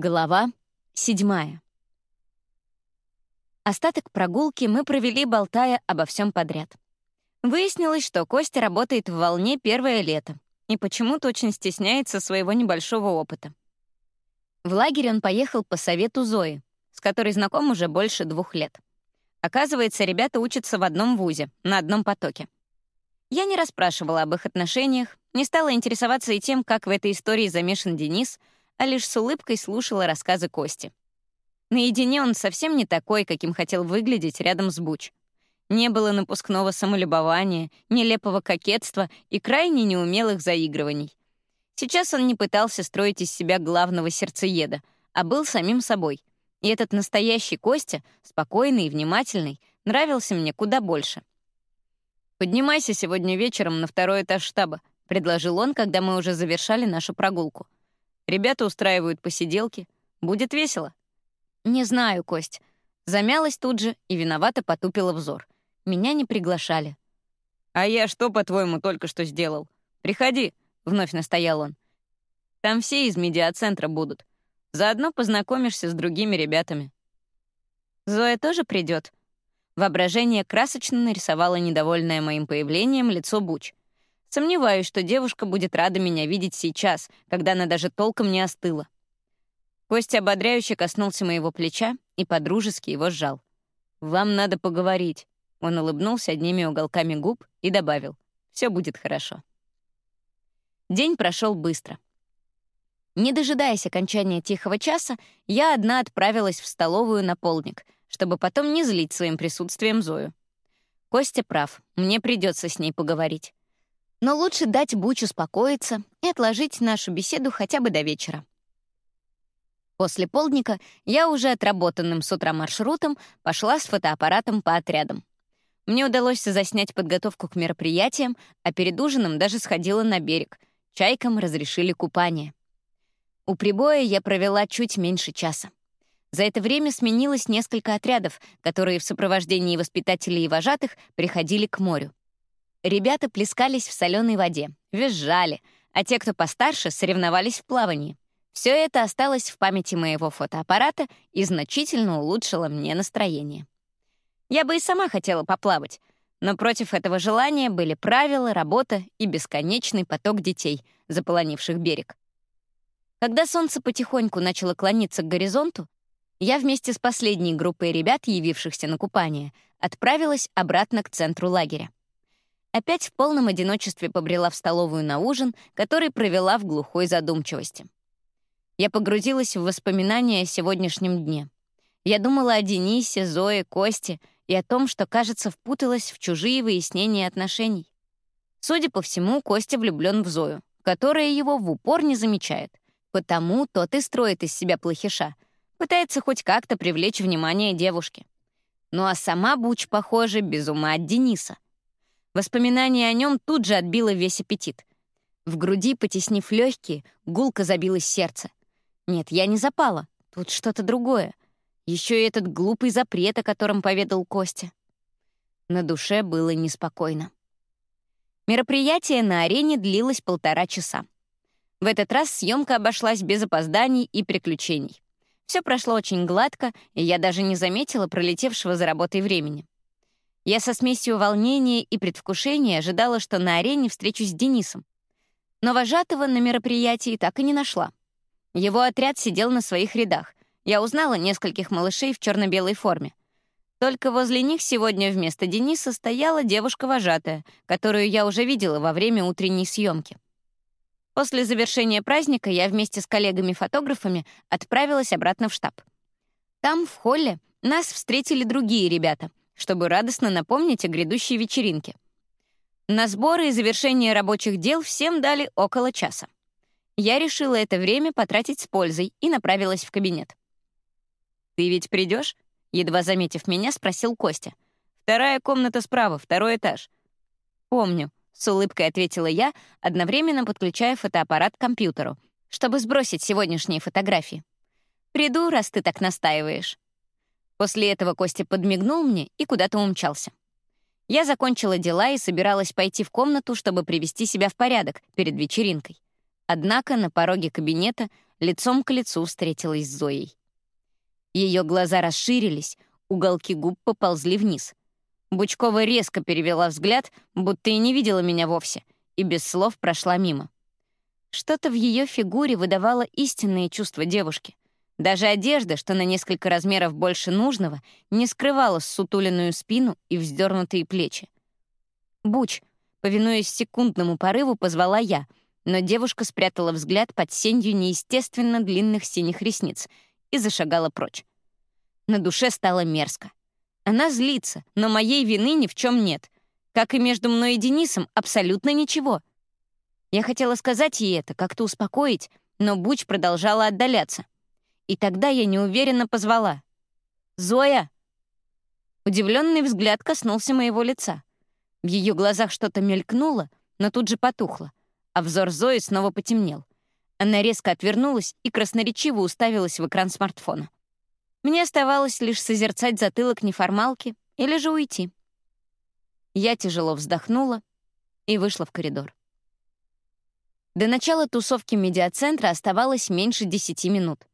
Глава седьмая. Остаток прогулки мы провели, болтая обо всем подряд. Выяснилось, что Костя работает в «Волне» первое лето и почему-то очень стесняется своего небольшого опыта. В лагерь он поехал по совету Зои, с которой знаком уже больше двух лет. Оказывается, ребята учатся в одном вузе, на одном потоке. Я не расспрашивала об их отношениях, не стала интересоваться и тем, как в этой истории замешан Денис — а лишь с улыбкой слушала рассказы Кости. Наедине он совсем не такой, каким хотел выглядеть рядом с Буч. Не было напускного самолюбования, нелепого кокетства и крайне неумелых заигрываний. Сейчас он не пытался строить из себя главного сердцееда, а был самим собой. И этот настоящий Костя, спокойный и внимательный, нравился мне куда больше. «Поднимайся сегодня вечером на второй этаж штаба», — предложил он, когда мы уже завершали нашу прогулку — Ребята устраивают посиделки. Будет весело. Не знаю, Кость. Замялась тут же и виновато потупила взор. Меня не приглашали. «А я что, по-твоему, только что сделал? Приходи», — вновь настоял он. «Там все из медиацентра будут. Заодно познакомишься с другими ребятами». «Зоя тоже придет. Воображение красочно нарисовало недовольное моим появлением лицо Буч. Сомневаюсь, что девушка будет рада меня видеть сейчас, когда она даже толком не остыла. Костя ободряюще коснулся моего плеча и подружески его сжал. «Вам надо поговорить». Он улыбнулся одними уголками губ и добавил. «Все будет хорошо». День прошел быстро. Не дожидаясь окончания тихого часа, я одна отправилась в столовую на полдник, чтобы потом не злить своим присутствием Зою. Костя прав, мне придется с ней поговорить. Но лучше дать Буч успокоиться и отложить нашу беседу хотя бы до вечера. После полдника я уже отработанным с утра маршрутом пошла с фотоаппаратом по отрядам. Мне удалось заснять подготовку к мероприятиям, а перед ужином даже сходила на берег. Чайкам разрешили купание. У прибоя я провела чуть меньше часа. За это время сменилось несколько отрядов, которые в сопровождении воспитателей и вожатых приходили к морю. Ребята плескались в соленой воде, визжали, а те, кто постарше, соревновались в плавании. Все это осталось в памяти моего фотоаппарата и значительно улучшило мне настроение. Я бы и сама хотела поплавать, но против этого желания были правила, работа и бесконечный поток детей, заполонивших берег. Когда солнце потихоньку начало клониться к горизонту, я вместе с последней группой ребят, явившихся на купание, отправилась обратно к центру лагеря. Опять в полном одиночестве побрела в столовую на ужин, который провела в глухой задумчивости. Я погрузилась в воспоминания о сегодняшнем дне. Я думала о Денисе, Зое, Косте и о том, что, кажется, впуталась в чужие выяснения отношений. Судя по всему, Костя влюблен в Зою, которая его в упор не замечает. Потому тот и строит из себя плохиша, пытается хоть как-то привлечь внимание девушки. Ну а сама Буч, похоже, без ума от Дениса — Воспоминание о нем тут же отбило весь аппетит. В груди, потеснив легкие, гулко забилось сердце. Нет, я не запала. Тут что-то другое. Еще и этот глупый запрет, о котором поведал Костя. На душе было неспокойно. Мероприятие на арене длилось полтора часа. В этот раз съемка обошлась без опозданий и приключений. Все прошло очень гладко, и я даже не заметила пролетевшего за работой времени. Я со смесью волнения и предвкушения ожидала, что на арене встречусь с Денисом. Но вожатого на мероприятии так и не нашла. Его отряд сидел на своих рядах. Я узнала нескольких малышей в черно-белой форме. Только возле них сегодня вместо Дениса стояла девушка-вожатая, которую я уже видела во время утренней съемки. После завершения праздника я вместе с коллегами-фотографами отправилась обратно в штаб. Там, в холле, нас встретили другие ребята, чтобы радостно напомнить о грядущей вечеринке. На сборы и завершение рабочих дел всем дали около часа. Я решила это время потратить с пользой и направилась в кабинет. «Ты ведь придешь? едва заметив меня, спросил Костя. «Вторая комната справа, второй этаж». «Помню», — с улыбкой ответила я, одновременно подключая фотоаппарат к компьютеру, чтобы сбросить сегодняшние фотографии. «Приду, раз ты так настаиваешь». После этого Костя подмигнул мне и куда-то умчался. Я закончила дела и собиралась пойти в комнату, чтобы привести себя в порядок перед вечеринкой. Однако на пороге кабинета лицом к лицу встретилась с Зоей. Ее глаза расширились, уголки губ поползли вниз. Бучкова резко перевела взгляд, будто и не видела меня вовсе, и без слов прошла мимо. Что-то в ее фигуре выдавало истинные чувства девушки. Даже одежда, что на несколько размеров больше нужного, не скрывала сутуленную спину и вздернутые плечи. «Буч», повинуясь секундному порыву, позвала я, но девушка спрятала взгляд под сенью неестественно длинных синих ресниц и зашагала прочь. На душе стало мерзко. Она злится, но моей вины ни в чем нет. Как и между мной и Денисом, абсолютно ничего. Я хотела сказать ей это, как-то успокоить, но Буч продолжала отдаляться. И тогда я неуверенно позвала. «Зоя!» Удивленный взгляд коснулся моего лица. В ее глазах что-то мелькнуло, но тут же потухло, а взор Зои снова потемнел. Она резко отвернулась и красноречиво уставилась в экран смартфона. Мне оставалось лишь созерцать затылок неформалки или же уйти. Я тяжело вздохнула и вышла в коридор. До начала тусовки медиацентра оставалось меньше десяти минут.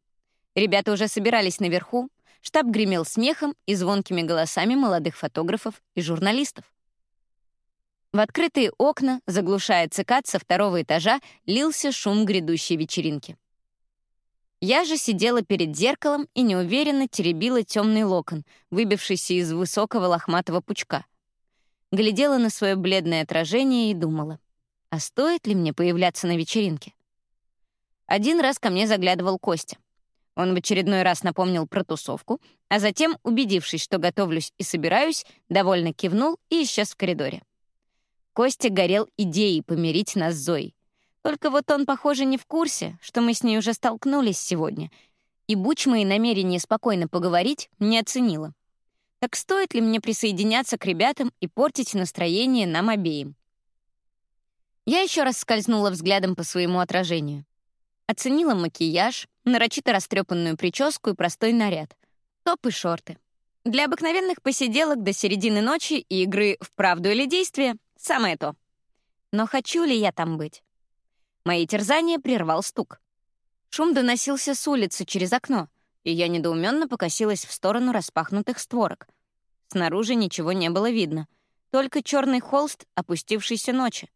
Ребята уже собирались наверху, штаб гремел смехом и звонкими голосами молодых фотографов и журналистов. В открытые окна, заглушая цикад со второго этажа, лился шум грядущей вечеринки. Я же сидела перед зеркалом и неуверенно теребила темный локон, выбившийся из высокого лохматого пучка. Глядела на свое бледное отражение и думала, а стоит ли мне появляться на вечеринке? Один раз ко мне заглядывал Костя. Он в очередной раз напомнил про тусовку, а затем, убедившись, что готовлюсь и собираюсь, довольно кивнул и исчез в коридоре. Костя горел идеей помирить нас с Зоей. Только вот он, похоже, не в курсе, что мы с ней уже столкнулись сегодня, и Буч мои намерения спокойно поговорить не оценила. Так стоит ли мне присоединяться к ребятам и портить настроение нам обеим? Я еще раз скользнула взглядом по своему отражению. Оценила макияж, нарочито растрепанную прическу и простой наряд. Топ и шорты. Для обыкновенных посиделок до середины ночи и игры в правду или действие — самое то. Но хочу ли я там быть? Мои терзания прервал стук. Шум доносился с улицы через окно, и я недоуменно покосилась в сторону распахнутых створок. Снаружи ничего не было видно, только черный холст опустившейся ночи.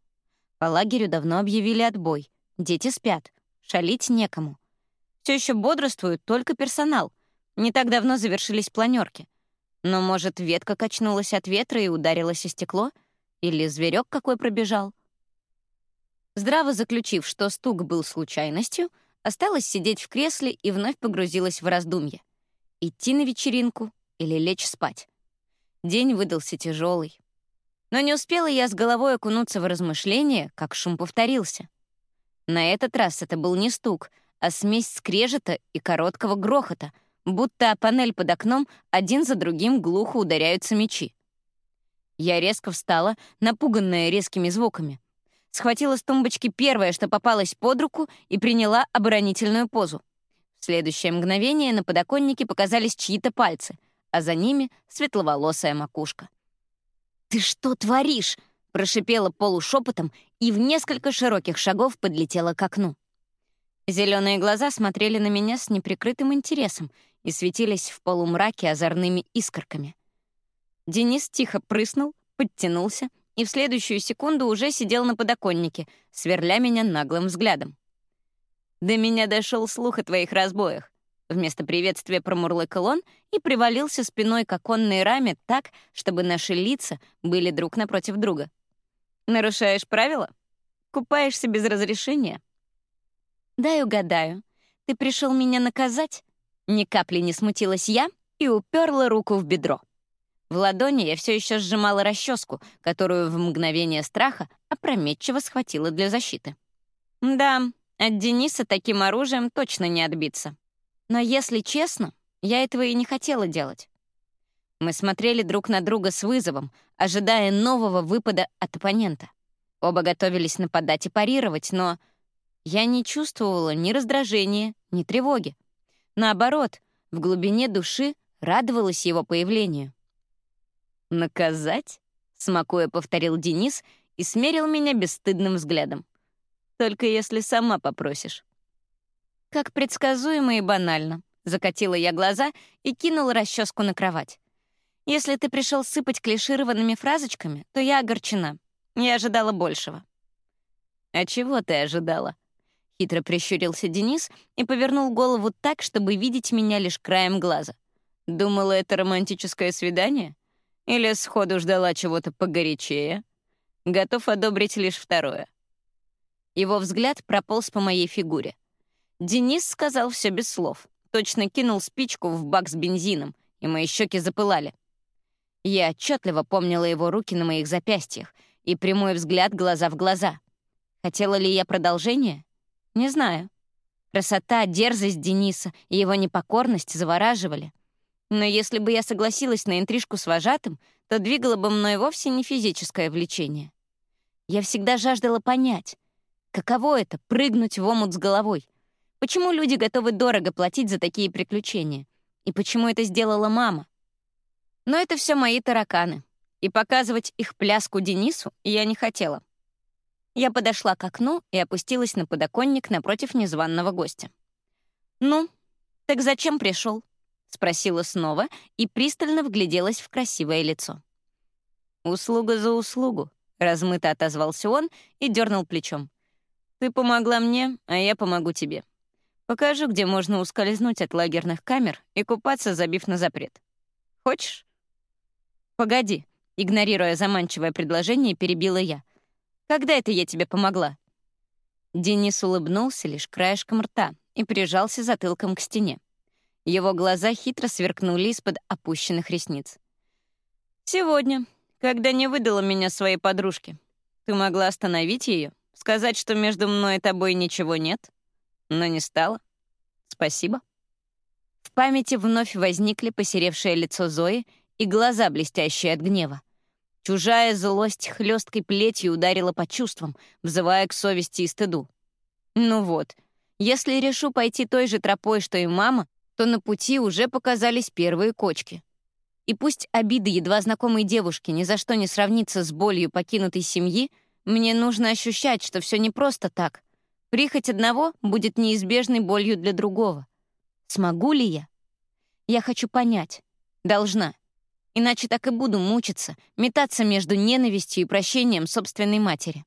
По лагерю давно объявили отбой. Дети спят. Шалить некому. Все еще бодрствует только персонал. Не так давно завершились планерки. Но, может, ветка качнулась от ветра и ударилась о стекло? Или зверек какой пробежал? Здраво заключив, что стук был случайностью, осталось сидеть в кресле и вновь погрузилась в раздумье. Идти на вечеринку или лечь спать. День выдался тяжелый. Но не успела я с головой окунуться в размышления, как шум повторился. На этот раз это был не стук, а смесь скрежета и короткого грохота, будто о панель под окном один за другим глухо ударяются мечи. Я резко встала, напуганная резкими звуками. Схватила с тумбочки первое, что попалось под руку, и приняла оборонительную позу. В следующее мгновение на подоконнике показались чьи-то пальцы, а за ними — светловолосая макушка. «Ты что творишь?» — прошипела полушепотом и в несколько широких шагов подлетела к окну. Зеленые глаза смотрели на меня с неприкрытым интересом и светились в полумраке озорными искорками. Денис тихо прыснул, подтянулся и в следующую секунду уже сидел на подоконнике, сверля меня наглым взглядом. До меня дошел слух о твоих разбоях. Вместо приветствия промурлыкал он и привалился спиной к оконной раме так, чтобы наши лица были друг напротив друга. «Нарушаешь правила? Купаешься без разрешения?» «Дай угадаю. Ты пришел меня наказать?» Ни капли не смутилась я и уперла руку в бедро. В ладони я все еще сжимала расческу, которую в мгновение страха опрометчиво схватила для защиты. Да, от Дениса таким оружием точно не отбиться. Но если честно, я этого и не хотела делать. Мы смотрели друг на друга с вызовом, ожидая нового выпада от оппонента. Оба готовились нападать и парировать, но я не чувствовала ни раздражения, ни тревоги. Наоборот, в глубине души радовалась его появлению. «Наказать?» — смакуя повторил Денис и смерил меня бесстыдным взглядом. Только если сама попросишь». Как предсказуемо и банально. Закатила я глаза и кинула расческу на кровать. Если ты пришел сыпать клишированными фразочками, то я огорчена. Я ожидала большего. «А чего ты ожидала?» Хитро прищурился Денис и повернул голову так, чтобы видеть меня лишь краем глаза. Думала, это романтическое свидание? Или сходу ждала чего-то погорячее? Готов одобрить лишь второе. Его взгляд прополз по моей фигуре. Денис сказал все без слов. Точно кинул спичку в бак с бензином, и мои щеки запылали. Я отчетливо помнила его руки на моих запястьях и прямой взгляд глаза в глаза. Хотела ли я продолжения? Не знаю. Красота, дерзость Дениса и его непокорность завораживали. Но если бы я согласилась на интрижку с вожатым, то двигало бы мной вовсе не физическое влечение. Я всегда жаждала понять, каково это — прыгнуть в омут с головой. Почему люди готовы дорого платить за такие приключения? И почему это сделала мама? Но это все мои тараканы. И показывать их пляску Денису я не хотела. Я подошла к окну и опустилась на подоконник напротив незваного гостя. «Ну, так зачем пришел? спросила снова и пристально вгляделась в красивое лицо. «Услуга за услугу», — размыто отозвался он и дернул плечом. «Ты помогла мне, а я помогу тебе. Покажу, где можно ускользнуть от лагерных камер и купаться, забив на запрет. Хочешь?» «Погоди», — игнорируя заманчивое предложение, перебила я. Когда это я тебе помогла?» Денис улыбнулся лишь краешком рта и прижался затылком к стене. Его глаза хитро сверкнули из-под опущенных ресниц. «Сегодня, когда не выдала меня своей подружке, ты могла остановить ее, сказать, что между мной и тобой ничего нет, но не стала. Спасибо». В памяти вновь возникли посеревшее лицо Зои и глаза, блестящие от гнева. Чужая злость хлесткой плетью ударила по чувствам, взывая к совести и стыду. Ну вот, если решу пойти той же тропой, что и мама, то на пути уже показались первые кочки. И пусть обиды едва знакомой девушки ни за что не сравнится с болью покинутой семьи, мне нужно ощущать, что все не просто так. Прихоть одного будет неизбежной болью для другого. Смогу ли я? Я хочу понять. Должна. Иначе так и буду мучиться, метаться между ненавистью и прощением собственной матери.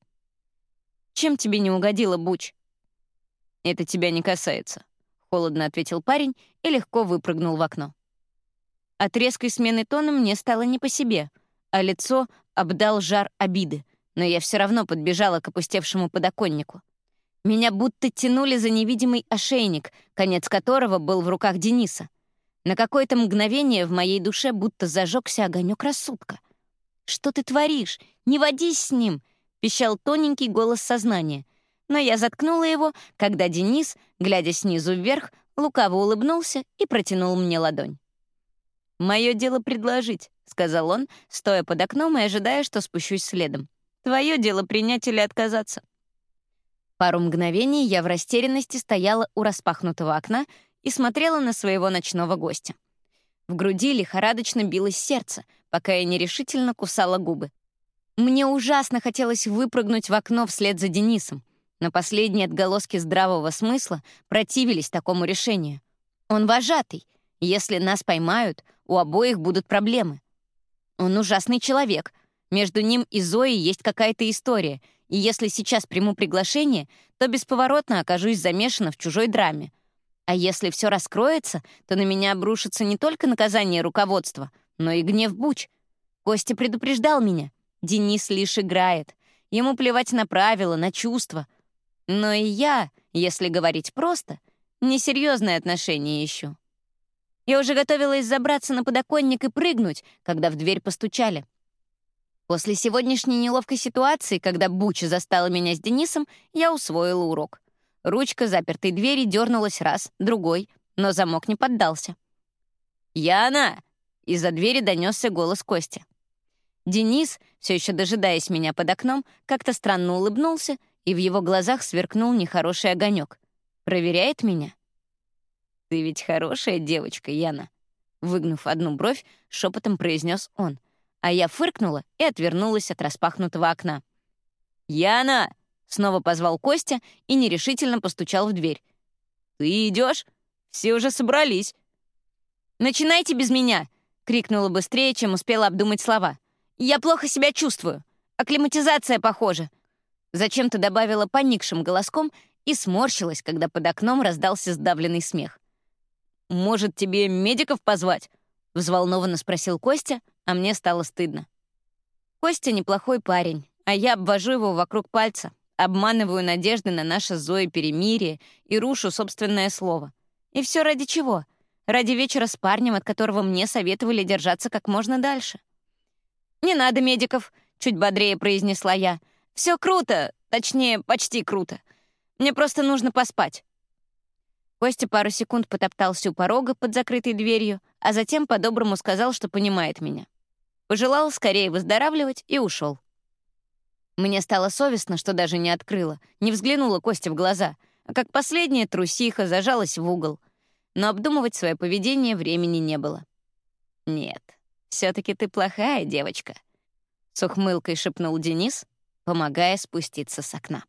Чем тебе не угодила, Буч? Это тебя не касается, холодно ответил парень и легко выпрыгнул в окно. От резкой смены тона мне стало не по себе, а лицо обдал жар обиды, но я все равно подбежала к опустевшему подоконнику. Меня будто тянули за невидимый ошейник, конец которого был в руках Дениса — на какое-то мгновение в моей душе будто зажегся огонек рассудка. «Что ты творишь? Не водись с ним!» — пищал тоненький голос сознания. Но я заткнула его, когда Денис, глядя снизу вверх, лукаво улыбнулся и протянул мне ладонь. «Мое дело предложить», — сказал он, стоя под окном и ожидая, что спущусь следом. «Твое дело принять или отказаться». Пару мгновений я в растерянности стояла у распахнутого окна и смотрела на своего ночного гостя. В груди лихорадочно билось сердце, пока я нерешительно кусала губы. Мне ужасно хотелось выпрыгнуть в окно вслед за Денисом, но последние отголоски здравого смысла противились такому решению. Он вожатый. Если нас поймают, у обоих будут проблемы. Он ужасный человек. Между ним и Зоей есть какая-то история, и если сейчас приму приглашение, то бесповоротно окажусь замешана в чужой драме. А если все раскроется, то на меня обрушится не только наказание руководства, но и гнев Буч. Костя предупреждал меня. Денис лишь играет. Ему плевать на правила, на чувства. Но и я, если говорить просто, несерьезное отношение ищу. Я уже готовилась забраться на подоконник и прыгнуть, когда в дверь постучали. После сегодняшней неловкой ситуации, когда Буча застала меня с Денисом, я усвоила урок. Ручка запертой двери дернулась раз, другой, но замок не поддался. «Яна!» — из-за двери донесся голос Кости. Денис, все еще дожидаясь меня под окном, как-то странно улыбнулся, и в его глазах сверкнул нехороший огонек. «Проверяет меня?» «Ты ведь хорошая девочка, Яна», — выгнув одну бровь, шепотом произнес он, а я фыркнула и отвернулась от распахнутого окна. «Яна!» Снова позвал Костя и нерешительно постучал в дверь. «Ты идешь? Все уже собрались». «Начинайте без меня!» — крикнула быстрее, чем успела обдумать слова. «Я плохо себя чувствую. Акклиматизация, похоже». Зачем-то добавила поникшим голоском и сморщилась, когда под окном раздался сдавленный смех. «Может, тебе медиков позвать?» — взволнованно спросил Костя, а мне стало стыдно. Костя неплохой парень, а я обвожу его вокруг пальца, обманываю надежды на наше Зои перемирие и рушу собственное слово. И все ради чего? Ради вечера с парнем, от которого мне советовали держаться как можно дальше. «Не надо медиков», — чуть бодрее произнесла я. Все круто, точнее, почти круто. Мне просто нужно поспать». Костя пару секунд потоптался у порога под закрытой дверью, а затем по-доброму сказал, что понимает меня. Пожелал скорее выздоравливать и ушел. Мне стало совестно, что даже не открыла, не взглянула Косте в глаза, а как последняя трусиха зажалась в угол. Но обдумывать свое поведение времени не было. «Нет, все таки ты плохая девочка», — с ухмылкой шепнул Денис, помогая спуститься с окна.